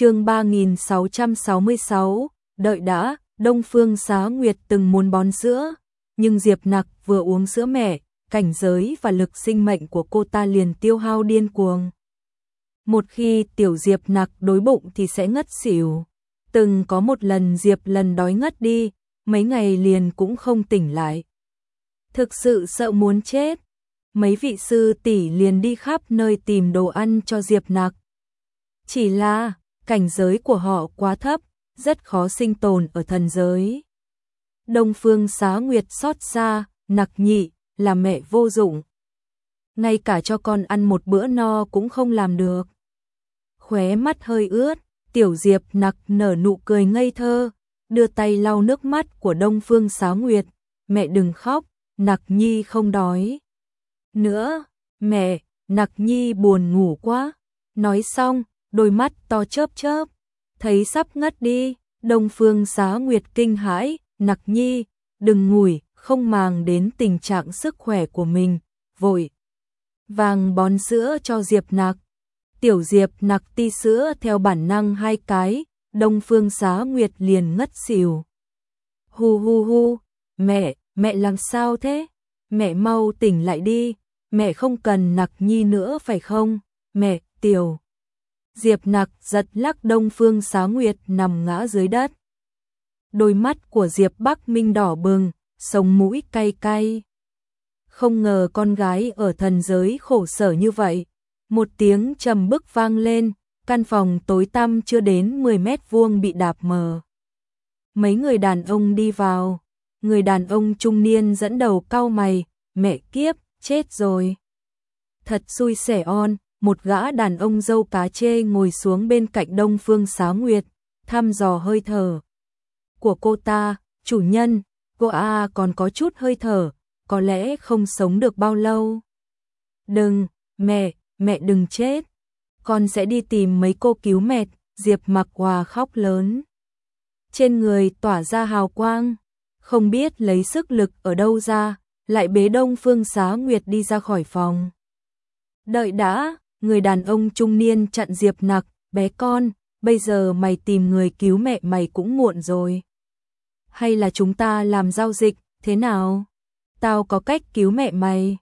chương 3666, đợi đã, Đông Phương Xá Nguyệt từng muốn bón sữa, nhưng Diệp Nặc vừa uống sữa mẹ, cảnh giới và lực sinh mệnh của cô ta liền tiêu hao điên cuồng. Một khi tiểu Diệp Nặc đối bụng thì sẽ ngất xỉu. Từng có một lần Diệp lần đói ngất đi, mấy ngày liền cũng không tỉnh lại. Thực sự sợ muốn chết. Mấy vị sư tỷ liền đi khắp nơi tìm đồ ăn cho Diệp Nặc. Chỉ là, cảnh giới của họ quá thấp, rất khó sinh tồn ở thần giới. Đông Phương Xá Nguyệt xót xa, nặc nhị, là mẹ vô dụng. Ngay cả cho con ăn một bữa no cũng không làm được. Khóe mắt hơi ướt, Tiểu Diệp nặc nở nụ cười ngây thơ, đưa tay lau nước mắt của Đông Phương Xá Nguyệt. Mẹ đừng khóc, nặc nhi không đói. Nữa, mẹ, nặc nhi buồn ngủ quá. Nói xong, đôi mắt to chớp chớp, thấy sắp ngất đi, Đông Phương Xá Nguyệt kinh hãi, nặc nhi, đừng ngủi, không màng đến tình trạng sức khỏe của mình, vội. Vàng bón sữa cho Diệp nặc. Tiểu Diệp nặc ti sữa theo bản năng hai cái, Đông Phương Xá Nguyệt liền ngất xỉu. Hu hu hu, mẹ, mẹ làm sao thế? Mẹ mau tỉnh lại đi, mẹ không cần nặc nhi nữa phải không? Mẹ, tiểu. Diệp nặc giật lắc Đông Phương Xá Nguyệt nằm ngã dưới đất. Đôi mắt của Diệp Bắc Minh đỏ bừng, sống mũi cay cay. Không ngờ con gái ở thần giới khổ sở như vậy. Một tiếng trầm bức vang lên, căn phòng tối tăm chưa đến 10 mét vuông bị đạp mờ. Mấy người đàn ông đi vào, người đàn ông trung niên dẫn đầu cau mày, mẹ kiếp, chết rồi. Thật xui xẻ on, một gã đàn ông dâu cá chê ngồi xuống bên cạnh Đông Phương Xá Nguyệt, thăm dò hơi thở của cô ta, chủ nhân, cô A còn có chút hơi thở, có lẽ không sống được bao lâu. Đừng, mẹ, mẹ đừng chết, con sẽ đi tìm mấy cô cứu mẹ, Diệp mặc hòa khóc lớn. Trên người tỏa ra hào quang, không biết lấy sức lực ở đâu ra, lại bế đông phương xá nguyệt đi ra khỏi phòng. Đợi đã, người đàn ông trung niên chặn Diệp nặc, bé con, bây giờ mày tìm người cứu mẹ mày cũng muộn rồi. Hay là chúng ta làm giao dịch, thế nào? Tao có cách cứu mẹ mày.